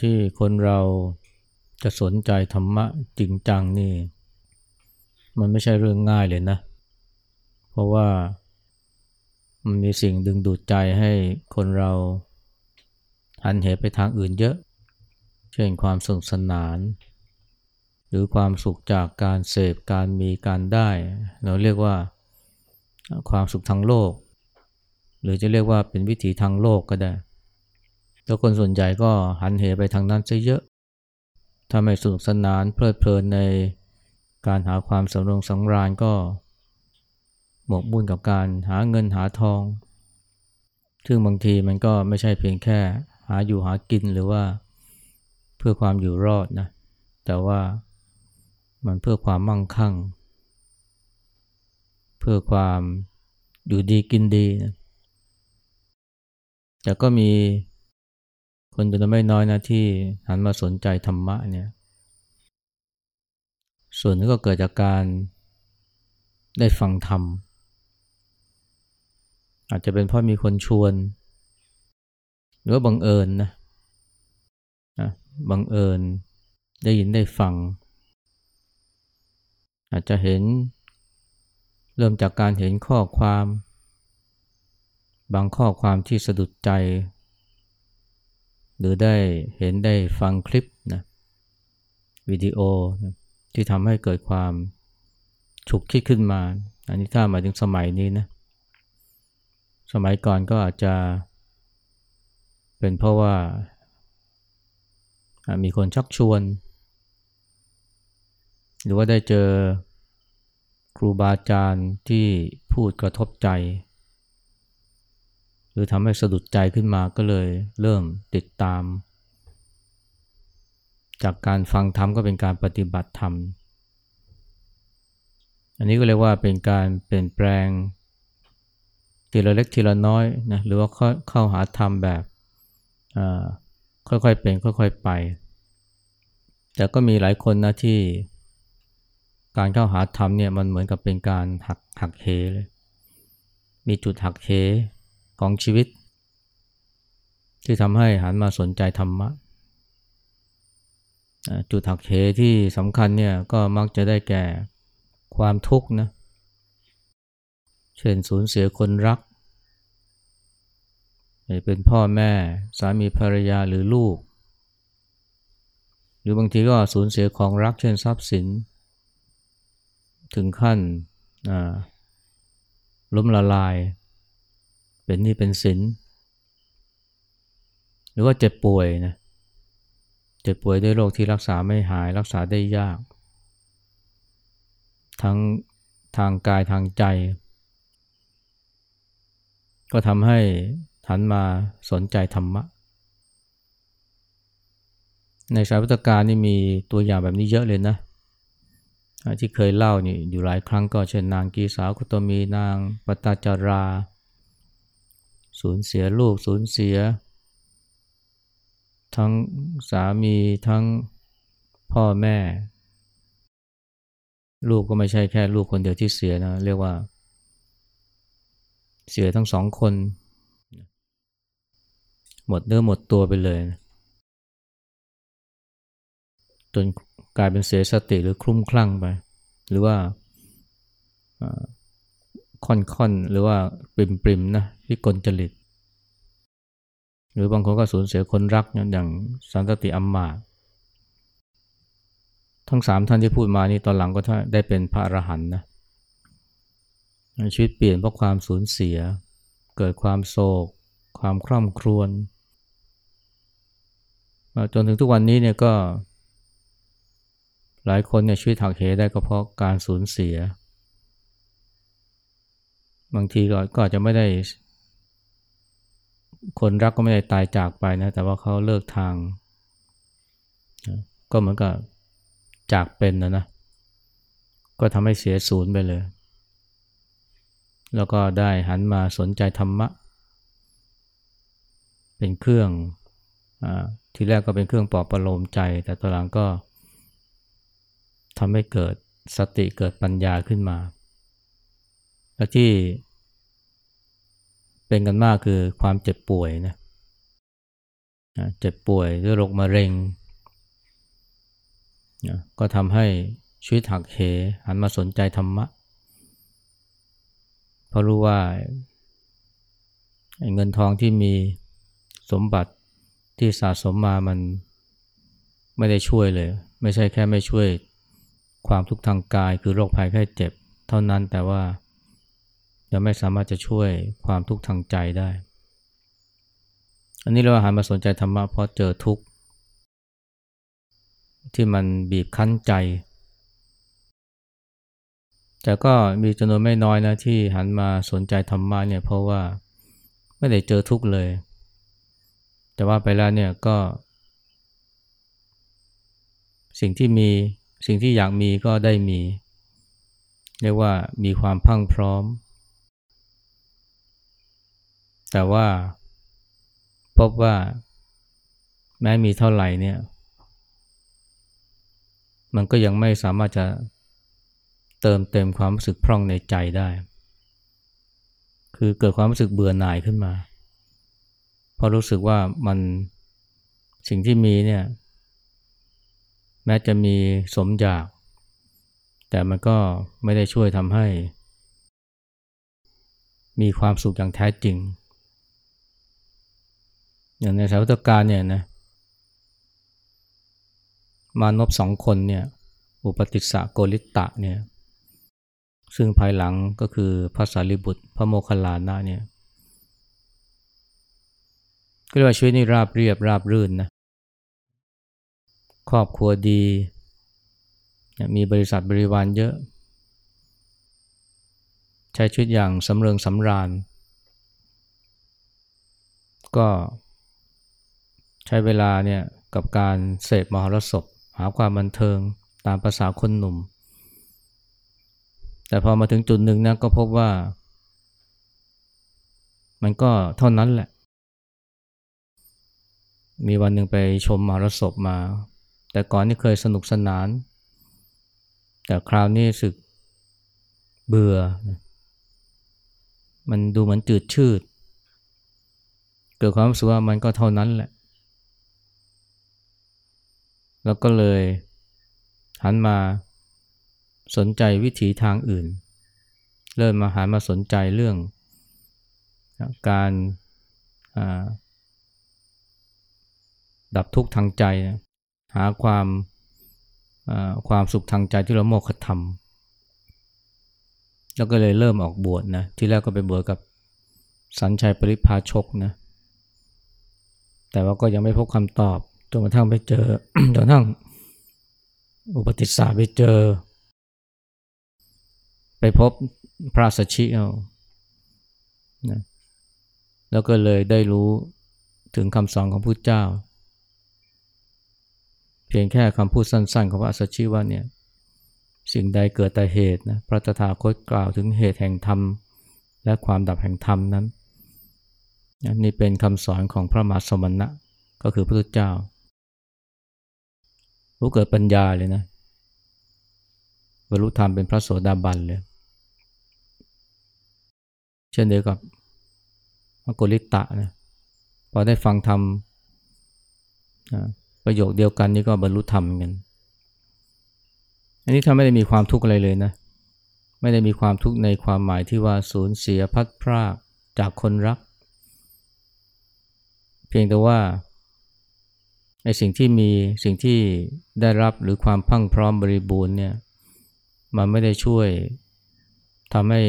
ที่คนเราจะสนใจธรรมะจริงจังนี่ มันไม่ใช่เรื่องง่ายเลยนะ เพราะว่ามันมีสิ่งดึงดูดใจให้คนเราหันเหไปทางอื่นเยอะ เช่นความสนุกสนาน หรือความสุขจากการเสพการมีการได้ เราเรียกว่าความสุขทางโลก หรือจะเรียกว่าเป็นวิถีทางโลกก็ได้ แล้วคนส่วนใหญ่ก็หันเหไปทางนั้นซะเยอะถ้าไม่สนุกสนานเพลิดเพลินในการหาความสำรงสังราญก็หมกมุ่นกับการหาเงินหาทอง ซึ่งบางทีมันก็ไม่ใช่เพียงแค่หาอยู่หากินหรือว่าเพื่อความอยู่รอดนะ แต่ว่ามันเพื่อความมั่งคั่ง เพื่อความอยู่ดีกินดีนะ แต่ก็มี คนจำนวนไม่น้อยนะที่หันมาสนใจธรรมะเนี่ย ส่วนนึงก็เกิดจากการได้ฟังธรรม อาจจะเป็นเพราะมีคนชวน หรือว่าบังเอิญนะบังเอิญได้ยินได้ฟัง อาจจะเห็นเริ่มจากการเห็นข้อความ บางข้อความที่สะดุดใจ หรือได้เห็นได้ฟังคลิปนะวิดีโอนะที่ทำให้เกิดความฉุกคิดขึ้นมา อันนี้ถ้ามาถึงสมัยนี้นะ สมัยก่อนก็อาจจะ เป็นเพราะว่า มีคนชักชวน หรือว่าได้เจอครูบาอาจารย์ที่พูดกระทบใจ หรือทำให้สะดุดใจขึ้นมาก็เลยเริ่มติดตาม จากการฟังธรรมก็เป็นการปฏิบัติธรรม อันนี้ก็เรียกว่าเป็นการเปลี่ยนแปลงทีละเล็กทีละน้อยนะหรือว่าเข้าหาธรรมแบบค่อยๆเป็นค่อยๆไป แต่ก็มีหลายคนนะที่การเข้าหาธรรมเนี่ยมันเหมือนกับเป็นการหักหักเหเลย มีจุดหักเห ของชีวิต ที่ทำให้หันมาสนใจธรรมะ จุดหักเหที่สำคัญเนี่ยก็มักจะได้แก่ความทุกข์นะ เช่นสูญเสียคนรักเป็นพ่อแม่สามีภรรยาหรือลูก หรือบางทีก็สูญเสียของรักเช่นทรัพย์สิน ถึงขั้นล้มละลาย เป็นนี่เป็นสิน หรือว่าเจ็บป่วยนะ เจ็บป่วยด้วยโรคที่รักษาไม่หายรักษาได้ยาก ทั้งทางกายทางใจ ก็ทำให้หันมาสนใจธรรมะ ในสายพุทธการนี่มีตัวอย่างแบบนี้เยอะเลยนะ ที่เคยเล่านี่อยู่หลายครั้งก็เช่นนางกีสาวคุตมีนางปตาจารา สูญเสียลูกสูญเสีย ทั้งสามีทั้งพ่อแม่ ลูกก็ไม่ใช่แค่ลูกคนเดียวที่เสียนะ เรียกว่า เสียทั้งสองคน หมดเนื้อหมดตัวไปเลย จนกลายเป็นเสียสติหรือคลุ้มคลั่งไป หรือว่า ค่อนๆ หรือว่าปริมๆนะวิกลจริต หรือบางคนก็สูญเสียคนรักอย่างสันตติอัมมาทั้งสามท่านที่พูดมานี่ตอนหลังก็ได้เป็นพระอรหันต์นะชีวิตเปลี่ยนเพราะความสูญเสีย เกิดความโศก ความคร่ำครวญจนถึงทุกวันนี้เนี่ยก็ หลายคนเนี่ยชีวิตหักเหได้ก็เพราะการสูญเสีย บางทีก็ก็อาจจะไม่ได้ คนรักก็ไม่ได้ตายจากไปนะ แต่ว่าเขาเลิกทาง ก็เหมือนกับจากเป็นนะนะ ก็ทำให้เสียศูนย์ไปเลย แล้วก็ได้หันมาสนใจธรรมะ เป็นเครื่องอทีแรกก็เป็นเครื่องปลอบประโลมใจ แต่ตอนหลังก็ทำให้เกิดสติเกิดปัญญาขึ้นมา และที่เป็นกันมากคือความเจ็บป่วยนะเจ็บป่วยด้วยโรคมะเร็งก็ทำให้ชีวิตหักเหหันมาสนใจธรรมะ เพราะรู้ว่าเงินทองที่มีสมบัติที่สะสมมามันไม่ได้ช่วยเลย ไม่ใช่แค่ไม่ช่วยความทุกข์ทางกายคือโรคภัยแค่เจ็บ เท่านั้นแต่ว่า ยังไม่สามารถจะช่วยความทุกข์ทางใจได้ อันนี้เราหันมาสนใจธรรมะเพราะเจอทุกข์ ที่มันบีบคั้นใจ แต่ก็มีจำนวนไม่น้อยนะที่หันมาสนใจธรรมะเนี่ยเพราะว่าไม่ได้เจอทุกข์เลย แต่ว่าไปแล้วเนี่ยก็ สิ่งที่มีสิ่งที่อยากมีก็ได้มี เรียกว่ามีความพังพร้อม แต่ว่าพบว่าแม้มีเท่าไหร่เนี่ย มันก็ยังไม่สามารถจะเติมเต็มความรู้สึกพร่องในใจได้ คือเกิดความรู้สึกเบื่อหน่ายขึ้นมาเพราะรู้สึกว่ามันสิ่งที่มีเนี่ย แม้จะมีสมอยาก แต่มันก็ไม่ได้ช่วยทำให้ มีความสุขอย่างแท้จริง อย่างในสาวัตการเนี่ยนะมานพสองคนเนี่ยอุปติสสะโกริตะเนี่ยซึ่งภายหลังก็คือพระสารีบุตร พระโมคคัลลานะเนี่ยก็เรียกว่าชีวิตนี่ราบเรียบราบรื่นนะครอบครัวดี มีบริษัทบริวารเยอะ ใช้ชีวิตอย่างสำเริงสำราญ ก็ ใช้เวลาเนี่ยกับการเสพมหรสพ หาความบันเทิงตามภาษาคนหนุ่ม แต่พอมาถึงจุดหนึ่งนะก็พบว่า มันก็เท่านั้นแหละ มีวันหนึ่งไปชมมารสพมา แต่ก่อนนี่เคยสนุกสนาน แต่คราวนี้สึกเบื่อ มันดูเหมือนจืดชืด เกิดความรู้สึกว่ามันก็เท่านั้นแหละ แล้วก็เลยหันมาสนใจวิถีทางอื่น เริ่มมาหันมาสนใจเรื่องการดับทุกข์ทางใจ หาความความสุขทางใจที่เราโมกขธรรม แล้วก็เลยเริ่มออกบวชนะ ที่แรกก็ไปบวชกับสัญชัยปริพาชกนะ แต่ว่าก็ยังไม่พบคำตอบ จนกระทั่งไปเจอจนกระทั่งอุปติสสะไปเจอ ไปพบพระสัชชิเอานะแล้วก็เลยได้รู้ถึงคำสอนของพระเจ้า เพียงแค่คำพูดสั้นๆ ของพระสัชชิว่าเนี่ยสิ่งใดเกิดแต่เหตุนะพระตถาคตกล่าวถึงเหตุแห่งธรรม และความดับแห่งธรรมนั้นนี่เป็นคำสอนของพระมหาสมณะก็คือพระพุทธเจ้า รู้เกิดปัญญาเลยนะบรรลุธรรมเป็นพระโสดาบันเลย เช่นเดียวกับมกุลิตะนะพอได้ฟังธรรมประโยคเดียวกันนี่ก็บรรลุธรรมกัน อันนี้ถ้าไม่ได้มีความทุกข์อะไรเลยนะ ไม่ได้มีความทุกข์ในความหมายที่ว่าสูญเสียพัดพรากจากคนรัก เพียงแต่ว่า ไอ้สิ่งที่มีสิ่งที่ได้รับหรือความพังพร้อมบริบูรณ์เนี่ยมันไม่ได้ช่วยทำให้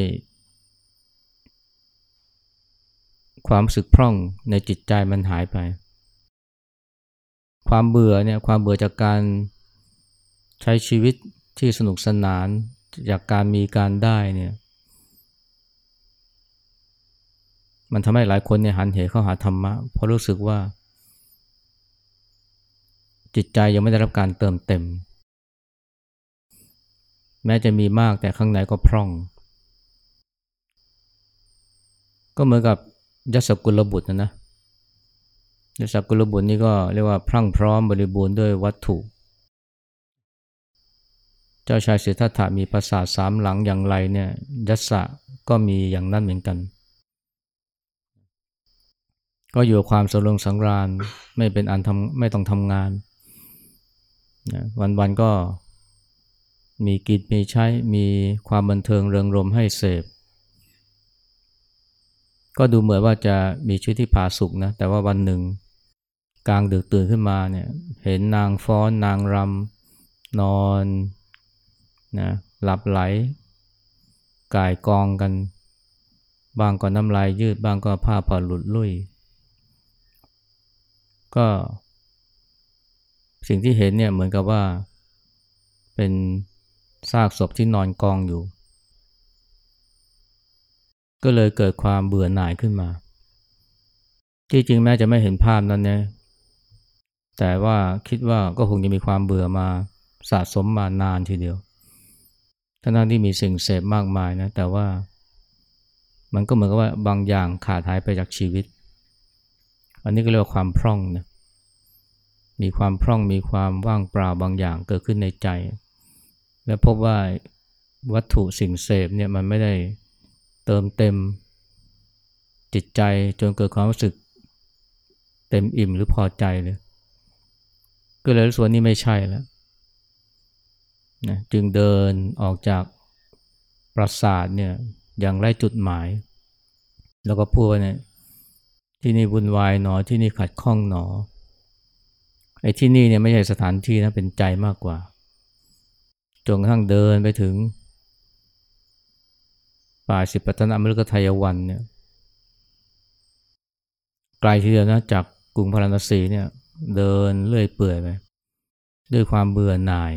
ความสึกพร่องในจิตใจมันหายไป ความเบื่อเนี่ยความเบื่อจากการใช้ชีวิตที่สนุกสนานจากการมีการได้เนี่ยมันทำให้หลายคนเนี่ยหันเหเข้าหาธรรมะเพราะรู้สึกว่า จิตใจยังไม่ได้รับการเติมเต็ม แม้จะมีมากแต่ข้างในก็พร่อง ก็เหมือนกับยัสกุลบุตรนะนะยัสกุลบุตรนี่ก็เรียกว่าพรั่งพร้อมบริบูรณ์ด้วยวัตถุ เจ้าชายสิทธัตถะมีปราสาทสามหลังอย่างไรเนี่ยยัสสะก็มีอย่างนั้นเหมือนกัน ก็อยู่ความสรงสังราญไม่เป็นอันทำไม่ต้องทำงาน นะวันๆก็มีกินมีใช้มีความบันเทิงเริงรมให้เสพ ก็ดูเหมือนว่าจะมีชีวิตที่ผาสุกนะ แต่ว่าวันหนึ่ง กลางดึกตื่นขึ้นมาเนี่ยเห็นนางฟ้อนนางรำนอนนะหลับไหลกายกองกัน บางก็น้ำลายยืด บางก็ผ้าผ่อนหลุดลุ่ย ก็ สิ่งที่เห็นเนี่ยเหมือนกับว่า เป็นซากศพที่นอนกองอยู่ ก็เลยเกิดความเบื่อหน่ายขึ้นมา ที่จริงแม้จะไม่เห็นภาพนั้นเนี่ยแต่ว่าคิดว่าก็คงจะมีความเบื่อมาสะสมมานานทีเดียวทั้งที่มีสิ่งเสพมากมายนะ แต่ว่ามันก็เหมือนกับว่าบางอย่างขาดหายไปจากชีวิต อันนี้ก็เรียกว่าความพร่องนะ มีความพร่องมีความว่างเปล่าบางอย่างเกิดขึ้นในใจ และพบว่าวัตถุสิ่งเสพเนี่ยมันไม่ได้เติมเต็มจิตใจจนเกิดความรู้สึกเต็มอิ่มหรือพอใจเลย ก็เลยรู้สึกว่านี่ไม่ใช่แล้วนะจึงเดินออกจากปราสาทเนี่ยอย่างไรจุดหมาย แล้วก็พูดว่าเนี่ยที่นี่วุ่นวายหนอที่นี่ขัดข้องหนอ ไอ้ที่นี่เนี่ยไม่ใช่สถานที่นะเป็นใจมากกว่า จนกระทั่งเดินไปถึง ป่าสิปัตนมฤกทายวันเนี่ยไกลทีเดียวนะจากกรุงพาราณสีเนี่ยเดินเลื่อยเปื่อยไปด้วยความเบื่อหน่าย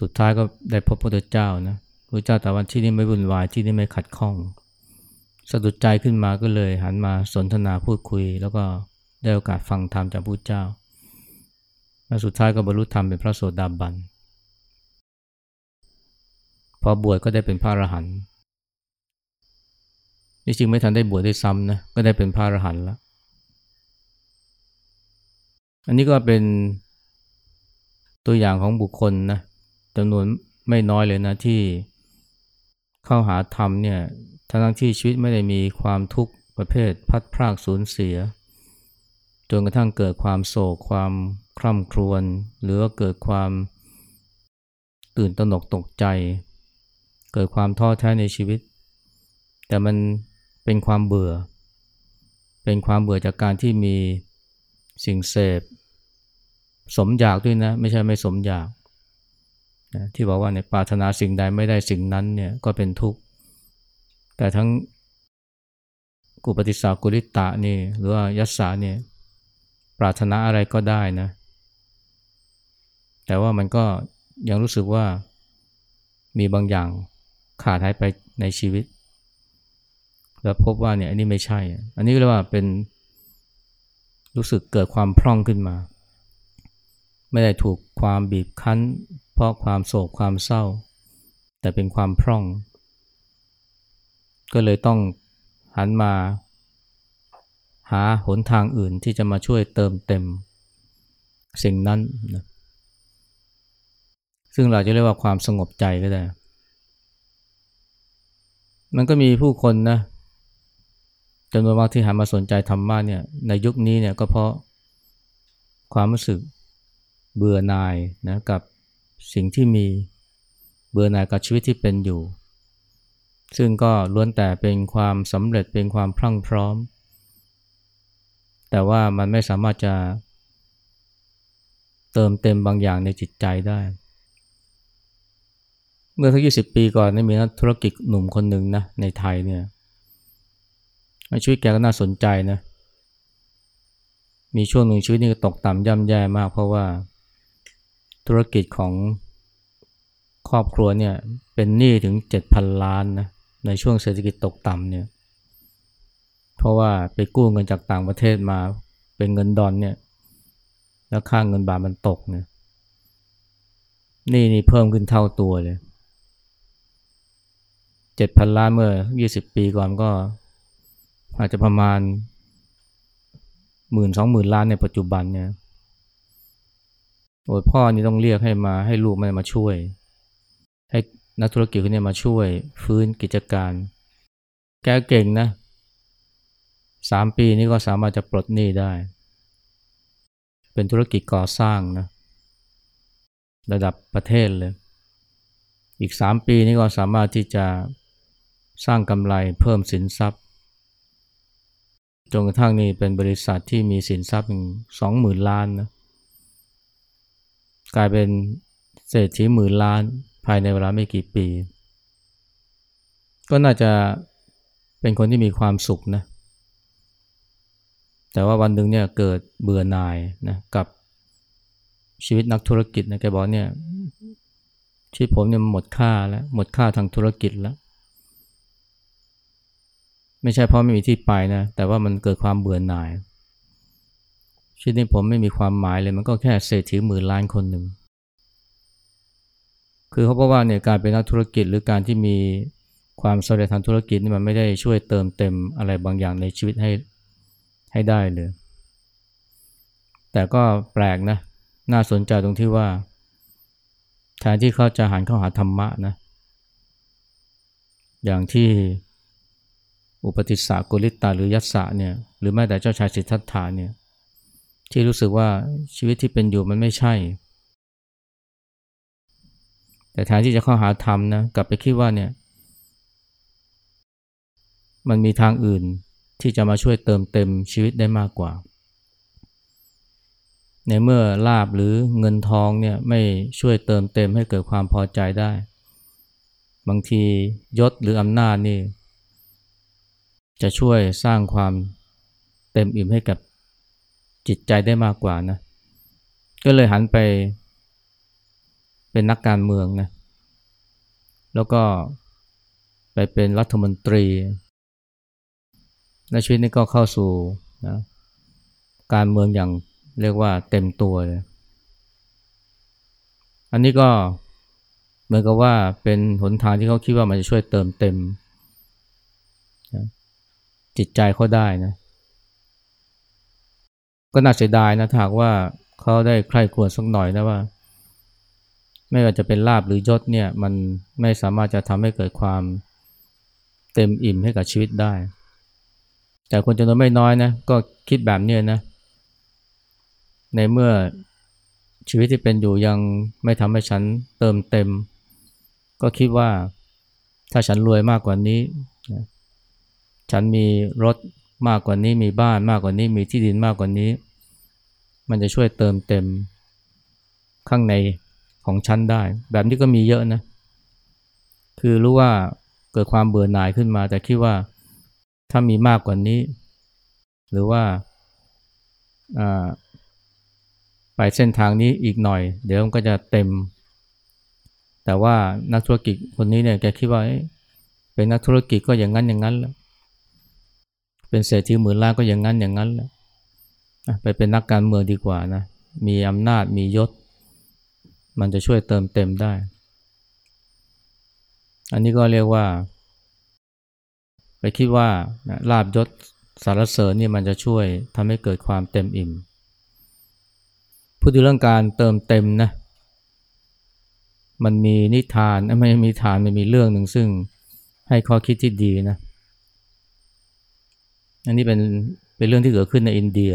สุดท้ายก็ได้พบพระพุทธเจ้านะพระเจ้าแต่วันที่นี่ไม่วุ่นวายที่นี่ไม่ขัดข้อง สะดุดใจขึ้นมาก็เลยหันมาสนทนาพูดคุย แล้วก็ได้โอกาสฟังธรรมจากพระเจ้า และสุดท้ายก็บรรลุธรรมเป็นพระโสดาบัน พอบวชก็ได้เป็นพระอรหันต์นี่จริงไม่ทันได้บวชได้ซ้ำนะ ก็ได้เป็นพระอรหันต์แล้ว อันนี้ก็เป็นตัวอย่างของบุคคลนะจำนวนไม่น้อยเลยนะที่เข้าหาธรรมเนี่ยทั้งที่ชีวิตไม่ได้มีความทุกข์ประเภทพัดพรากสูญเสีย จนกระทั่งเกิดความโศกความคร่ำครวญหรือว่าเกิดความตื่นตระหนกตกใจ เกิดความท้อแท้ในชีวิต แต่มันเป็นความเบื่อ เป็นความเบื่อจากการที่มีสิ่งเสพ สมอยากด้วยนะ ไม่ใช่ไม่สมอยากนะที่บอกว่าในปรารถนาสิ่งใดไม่ได้สิ่งนั้นเนี่ยก็เป็นทุกข์ แต่ทั้งกุปฏิสากุลิตะนี่หรือว่ายัสสาเนี่ย ปรารถนาอะไรก็ได้นะ แต่ว่ามันก็ยังรู้สึกว่ามีบางอย่างขาดหายไปในชีวิต แล้วพบว่าเนี่ยอันนี้ไม่ใช่ อันนี้เรียกว่าเป็นรู้สึกเกิดความพร่องขึ้นมา ไม่ได้ถูกความบีบคั้น เพราะความโศกความเศร้า แต่เป็นความพร่อง ก็เลยต้องหันมา หาหนทางอื่นที่จะมาช่วยเติมเต็ม สิ่งนั้นนะซึ่งเราจะเรียกว่าความสงบใจก็ได้ มันก็มีผู้คนนะจำนวนมากที่หันมาสนใจธรรมะเนี่ยในยุคนี้เนี่ยก็เพราะความรู้สึกเบื่อหน่ายนะกับสิ่งที่มีเบื่อหน่ายกับชีวิตที่เป็นอยู่ ซึ่งก็ล้วนแต่เป็นความสำเร็จเป็นความพรั่งพร้อม แต่ว่ามันไม่สามารถจะ เติมเต็มบางอย่างในจิตใจได้ เมื่อสักยี่สิบปีก่อนนี่มีนักธุรกิจหนุ่มคนหนึ่งนะในไทยเนี่ยชีวิตแกก็น่าสนใจนะมีช่วงหนึ่งชีวิตนี่ตกต่ำย่ำแย่มากเพราะว่าธุรกิจของครอบครัวเนี่ยเป็นหนี้ถึงเจ็ดพันล้านนะในช่วงเศรษฐกิจตกต่ำเนี่ย ราะว่าไปกู้เงินจากต่างประเทศมาเป็นเงินดอนเนี่ยแล้วค่างเงินบาทมันตกเนี่ยนี่นี่เพิ่มขึ้นเท่าตัวเลยเจ็ดพันล้านเมื่อยี่สิบปีก่อนก็ อาจจะประมาณหมื่นสองหมื่นล้านในปัจจุบันเนี่ยโอ้พ่อนี่ต้องเรียกให้มาให้ลูกมันมาช่วย ให้นักธุรกิจคนนี้มาช่วย ฟื้นกิจการ แกเก่งนะ สามปีนี้ก็สามารถจะปลดหนี้ได้ เป็นธุรกิจก่อสร้างนะระดับประเทศเลย อีกสามปีนี้ก็สามารถที่จะสร้างกำไรเพิ่มสินทรัพย์จนกระทั่งนี้เป็นบริษัทที่มีสินทรัพย์สองหมื่นล้านนะกลายเป็นเศรษฐีหมื่นล้านภายในเวลาไม่กี่ปี ก็น่าจะเป็นคนที่มีความสุขนะ แต่ว่าวันหนึ่งเนี่ยเกิดเบื่อหน่ายนะกับชีวิตนักธุรกิจนะแกบอกเนี่ยชีวิตผมเนี่ยหมดค่าแล้วหมดค่าทางธุรกิจแล้ว ไม่ใช่เพราะไม่มีที่ไปนะแต่ว่ามันเกิดความเบื่อหน่าย ชีวิตนี้ผมไม่มีความหมายเลยมันก็แค่เศรษฐีหมื่นล้านคนหนึ่งคือเขาบอกว่าเนี่ยการเป็นนักธุรกิจหรือการที่มีความสำเร็จทางธุรกิจนี่มันไม่ได้ช่วยเติมเต็มอะไรบางอย่างในชีวิตให้ ให้ได้เลย แต่ก็แปลกนะ น่าสนใจตรงที่ว่าแทนที่เขาจะหันเข้าหาธรรมะนะ อย่างที่อุปติสสะกุลิตาหรือยัสสะเนี่ย หรือแม้แต่เจ้าชายสิทธัตถะเนี่ย ที่รู้สึกว่าชีวิตที่เป็นอยู่มันไม่ใช่ แต่แทนที่จะเข้าหาธรรมนะ กลับไปคิดว่าเนี่ย มันมีทางอื่น ที่จะมาช่วยเติมเต็มชีวิตได้มากกว่า ในเมื่อลาบหรือเงินทองเนี่ยไม่ช่วยเติมเต็มให้เกิดความพอใจได้ บางทียศหรืออำนาจนี่ จะช่วยสร้างความเต็มอิ่มให้กับจิตใจได้มากกว่านะก็เลยหันไปเป็นนักการเมืองนะแล้วก็ไปเป็นรัฐมนตรี และชีวิตนี้ก็เข้าสู่นะการเมืองอย่างเรียกว่าเต็มตัวเลย อันนี้ก็เหมือนกับว่าเป็นหนทางที่เขาคิดว่ามันจะช่วยเติมเต็มนะจิตใจเขาได้นะ ก็น่าเสียดายนะถ้าหากว่าเขาได้ใคร่ควรสักหน่อยนะว่า ไม่ว่าจะเป็นลาบหรือยศเนี่ย มันไม่สามารถจะทำให้เกิดความเต็มอิ่มให้กับชีวิตได้ แต่คนจำนวนไม่น้อยนะก็คิดแบบนี้นะ ในเมื่อชีวิตที่เป็นอยู่ยังไม่ทำให้ฉันเติมเต็ม ก็คิดว่าถ้าฉันรวยมากกว่านี้ ฉันมีรถมากกว่านี้มีบ้านมากกว่านี้มีที่ดินมากกว่านี้ มันจะช่วยเติมเต็ม ข้างในของฉันได้ แบบนี้ก็มีเยอะนะ คือรู้ว่าเกิดความเบื่อหน่ายขึ้นมา แต่คิดว่า ถ้ามีมากกว่านี้ หรือว่าไปเส้นทางนี้อีกหน่อย เดี๋ยวมันก็จะเต็ม แต่ว่านักธุรกิจคนนี้เนี่ยแกคิดว่าเป็นนักธุรกิจก็อย่างนั้นอย่างนั้นแหละเป็นเศรษฐีหมื่นล้านก็อย่างนั้นอย่างนั้นแหละไปเป็นนักการเมืองดีกว่านะมีอำนาจมียศ มันจะช่วยเติมเต็มได้ อันนี้ก็เรียกว่า คิดว่าลาบยศสารเสริญนี่มันจะช่วยทำให้เกิดความเต็มอิ่มพูดถึงเรื่องการเติมเต็มนะมันมีนิทานไม่มีทานมันมีเรื่องหนึ่งซึ่งให้ข้อคิดที่ดีนะอันนี้เป็นเป็นเรื่องที่เกิดขึ้นในอินเดีย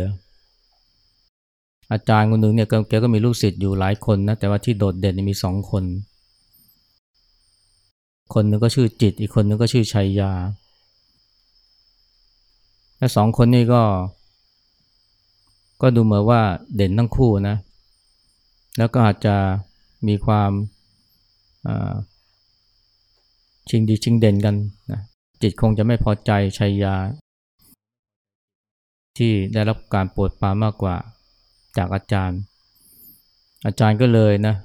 อาจารย์คนหนึ่งเนี่ยแกก็มีลูกศิษย์อยู่หลายคนนะแต่ว่าที่โดดเด่นมีสองคน คนนึงก็ชื่อจิต อีกคนนึงก็ชื่อชัยยา และสองคนนี้ก็ ก็ดูเหมือนว่าเด่นทั้งคู่นะ แล้วก็อาจจะมีความชิงดีชิงเด่นกันนะจิตคงจะไม่พอใจชัยยา ที่ได้รับการปวดปามากกว่าจากอาจารย์ อาจารย์ก็เลยนะ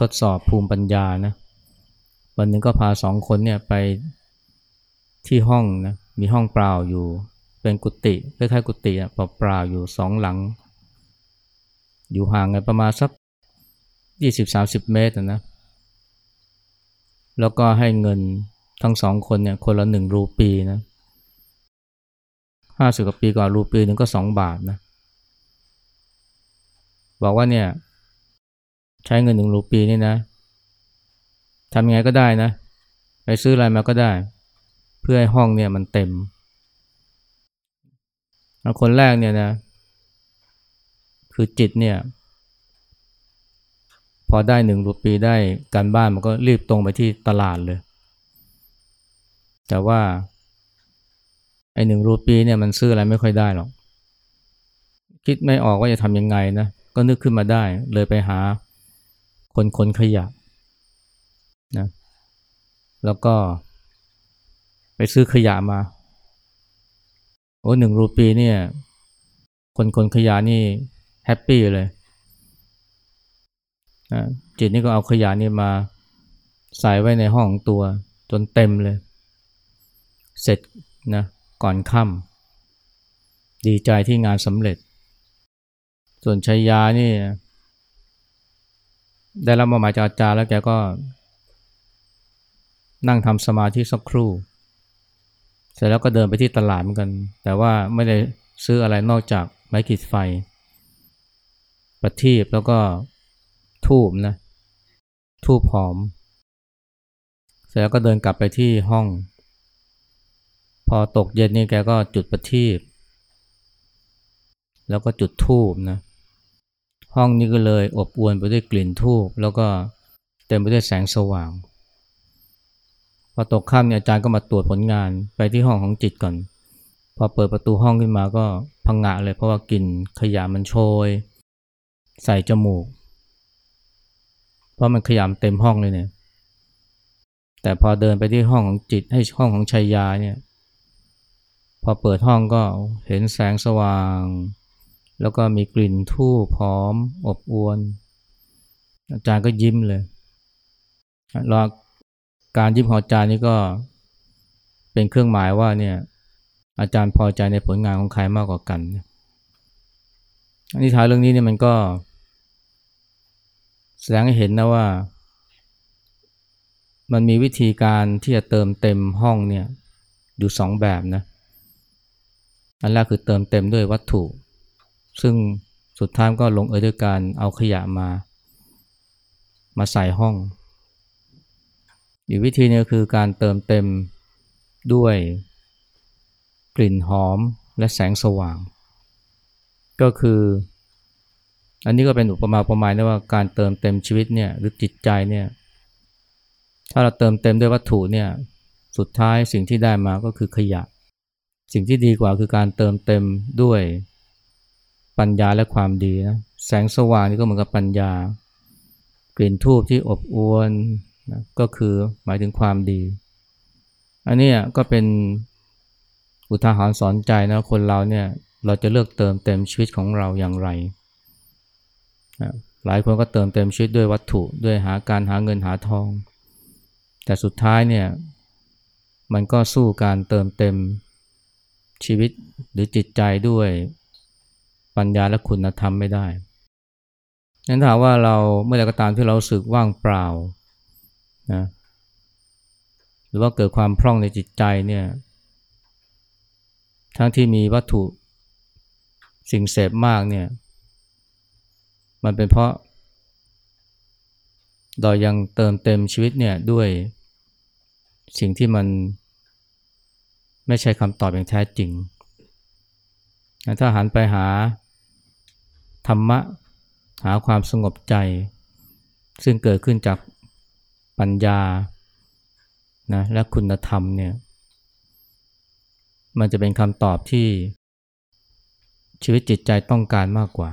ทดสอบภูมิปัญญานะวันหนึ่งก็พาสองคนเนี่ยไปที่ห้องนะมีห้องเปล่าอยู่ เป็นกุฏิคล้ายๆกุฏิอะเปล่าๆอยู่สองหลัง อยู่ห่างกันประมาณสักยี่สิบสาสิบเมตรนะแล้วก็ให้เงินทั้งสองคนเนี่ยคนละหนึ่งรูปีนะห้าสิบกว่าปีก่อนรูปีหนึ่งก็สองบาทนะ บอกว่าเนี่ย ใช้เงินหนึ่งรูปีนี่นะทำยังไงก็ได้นะ ไปซื้ออะไรมาก็ได้ เพื่อให้ห้องเนี่ยมันเต็ม คนแรกเนี่ยนะ คือจิตเนี่ย พอได้หนึ่งรูปีได้การบ้านมันก็รีบตรงไปที่ตลาดเลย แต่ว่าไอ้หนึ่งรูปีเนี่ยมันซื้ออะไรไม่ค่อยได้หรอก คิดไม่ออกว่าจะทำยังไงนะ ก็นึกขึ้นมาได้ เลยไปหาคนคนขยะนะแล้วก็ไปซื้อขยะมา โอ้หนึ่งรูปีเนี่ย คนคนขยะนี่แฮปปี้เลย จิตนี่ก็เอาขยะนี่มาใส่ไว้ในห้องของตัว จนเต็มเลย เสร็จนะก่อนค่ำดีใจที่งานสำเร็จ ส่วนชัยยานี่ ได้รับมาหมายจากอาจารย์แล้วแกก็ นั่งทำสมาธิสักครู่ เสร็จแล้วก็เดินไปที่ตลาดเหมือนกัน แต่ว่าไม่ได้ซื้ออะไรนอกจากไม้ขีดไฟ ประทีปแล้วก็ทูบนะทูบหอม เสร็จแล้วก็เดินกลับไปที่ห้อง พอตกเย็นนี่แกก็จุดประทีปแล้วก็จุดธูปนะห้องนี้ก็เลยอบอวลไปด้วยกลิ่นธูปแล้วก็เต็มไปด้วยแสงสว่าง พอตกค่ำเนี่ยอาจารย์ก็มาตรวจผลงานไปที่ห้องของจิตก่อน พอเปิดประตูห้องขึ้นมาก็พังงะเลยเพราะว่ากลิ่นขยะมันโชย ใส่จมูก เพราะมันขยำเต็มห้องเลยเนี่ย แต่พอเดินไปที่ห้องของจิตให้ห้องของชัยยาเนี่ยพอเปิดห้องก็เห็นแสงสว่าง แล้วก็มีกลิ่นทูบหอมอบอวน อาจารย์ก็ยิ้มเลยแล้ว การยิ้มของอาจารย์นี่ก็เป็นเครื่องหมายว่าเนี่ยอาจารย์พอใจในผลงานของใครมากกว่ากันอันนี้ท้ายเรื่องนี้เนี่ยมันก็ แสดงให้เห็นนะว่า มันมีวิธีการที่จะเติมเต็มห้องเนี่ยอยู่สองแบบนะอันแรกคือเติมเต็มด้วยวัตถุ ซึ่งสุดท้ายก็ลงเอยด้วยการเอาขยะมา มาใส่ห้อง อีกวิธีนึงคือการเติมเต็มด้วยกลิ่นหอมและแสงสว่าง ก็คือ อันนี้ก็เป็นอุปมาอุปไมยนะว่าการเติมเต็มชีวิตเนี่ยหรือจิตใจเนี่ยถ้าเราเติมเต็มด้วยวัตถุเนี่ยสุดท้ายสิ่งที่ได้มาก็คือขยะ สิ่งที่ดีกว่าคือการเติมเต็มด้วยปัญญาและความดีนะแสงสว่างนี่ก็เหมือนกับปัญญา กลิ่นทูบที่อบอวล นะก็คือหมายถึงความดี อันนี้ก็เป็นอุทาหรณ์สอนใจนะคนเราเนี่ยเราจะเลือกเติมเต็มชีวิตของเราอย่างไรนะหลายคนก็เติมเต็มชีวิตด้วยวัตถุด้วยหาการหาเงินหาทอง แต่สุดท้ายเนี่ยมันก็สู้การเติมเต็มชีวิตหรือจิตใจด้วยปัญญาและคุณธรรมไม่ได้นั้นถามว่าเราเมื่อใดก็ตามที่เราสึกว่างเปล่า นะหรือว่าเกิดความพร่องในจิตใจเนี่ยทั้งที่มีวัตถุสิ่งเสพมากเนี่ยมันเป็นเพราะ เรายังเติมเต็มชีวิตเนี่ยด้วยสิ่งที่มันไม่ใช่คำตอบอย่างแท้จริง ถ้าหันไปหาธรรมะ หาความสงบใจ ซึ่งเกิดขึ้นจาก ปัญญานะและคุณธรรมเนี่ยมันจะเป็นคำตอบที่ชีวิตจิตใจต้องการมากกว่า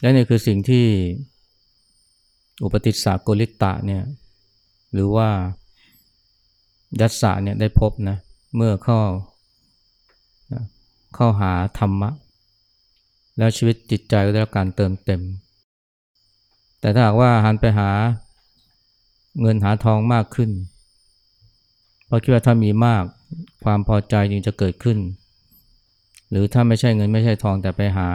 และนี่คือสิ่งที่อุปติสสะโกลิตะเนี่ยหรือว่ายัสสะเนี่ยได้พบนะเมื่อเข้าเข้าหาธรรมะ แล้วชีวิตจิตใจก็ได้รับการเติมเต็ม แต่ถ้าหากว่าหันไปหา เงินหาทองมากขึ้น เพราะคิดว่าถ้ามีมากความพอใจจึงจะเกิดขึ้น หรือถ้าไม่ใช่เงินไม่ใช่ทองแต่ไปหา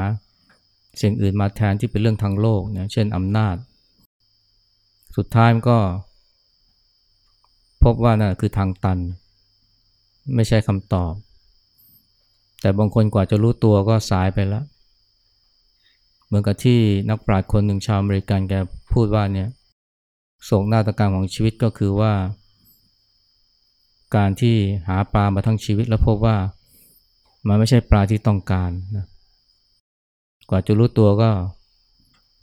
สิ่งอื่นมาแทนที่เป็นเรื่องทางโลกนะเช่นอำนาจ สุดท้ายมันก็ พบว่านะ่ะคือทางตัน ไม่ใช่คำตอบ แต่บางคนกว่าจะรู้ตัวก็สายไปแล้ว เหมือนกับที่นักปราชญ์คนหนึ่งชาวอเมริกันแกพูดว่าเนี่ย โศกนาฏกรรมของชีวิตก็คือว่า การที่หาปลามาทั้งชีวิตแล้วพบว่ามันไม่ใช่ปลาที่ต้องการนะกว่าจะรู้ตัวก็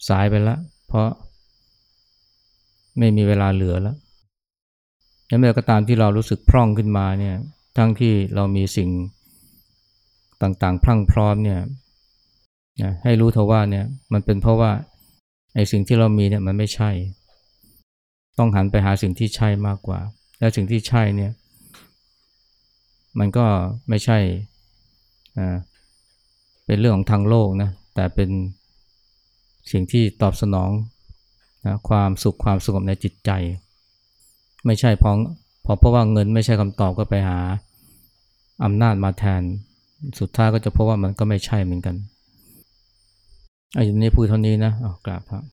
สายไปแล้วเพราะไม่มีเวลาเหลือแล้วแล้วเมื่อก็ตามที่เรารู้สึกพร่องขึ้นมาเนี่ยทั้งที่เรามีสิ่งต่างๆ พรั่งพร้อมเนี่ยให้รู้เถอะว่าเนี่ยมันเป็นเพราะว่าไอ้สิ่งที่เรามีเนี่ยมันไม่ใช่ ต้องหันไปหาสิ่งที่ใช่มากกว่า และสิ่งที่ใช่เนี่ย มันก็ไม่ใช่อ่าเป็นเรื่องของทางโลกนะ แต่เป็นสิ่งที่ตอบสนองนะความสุขความสงบในจิตใจ ไม่ใช่พราะเพราะเพราะว่าเงินไม่ใช่คำตอบก็ไปหาอำนาจมาแทน สุดท้ายก็จะพบว่ามันก็ไม่ใช่เหมือนกันอันนี้พูดเท่านี้นะเอกราบครับ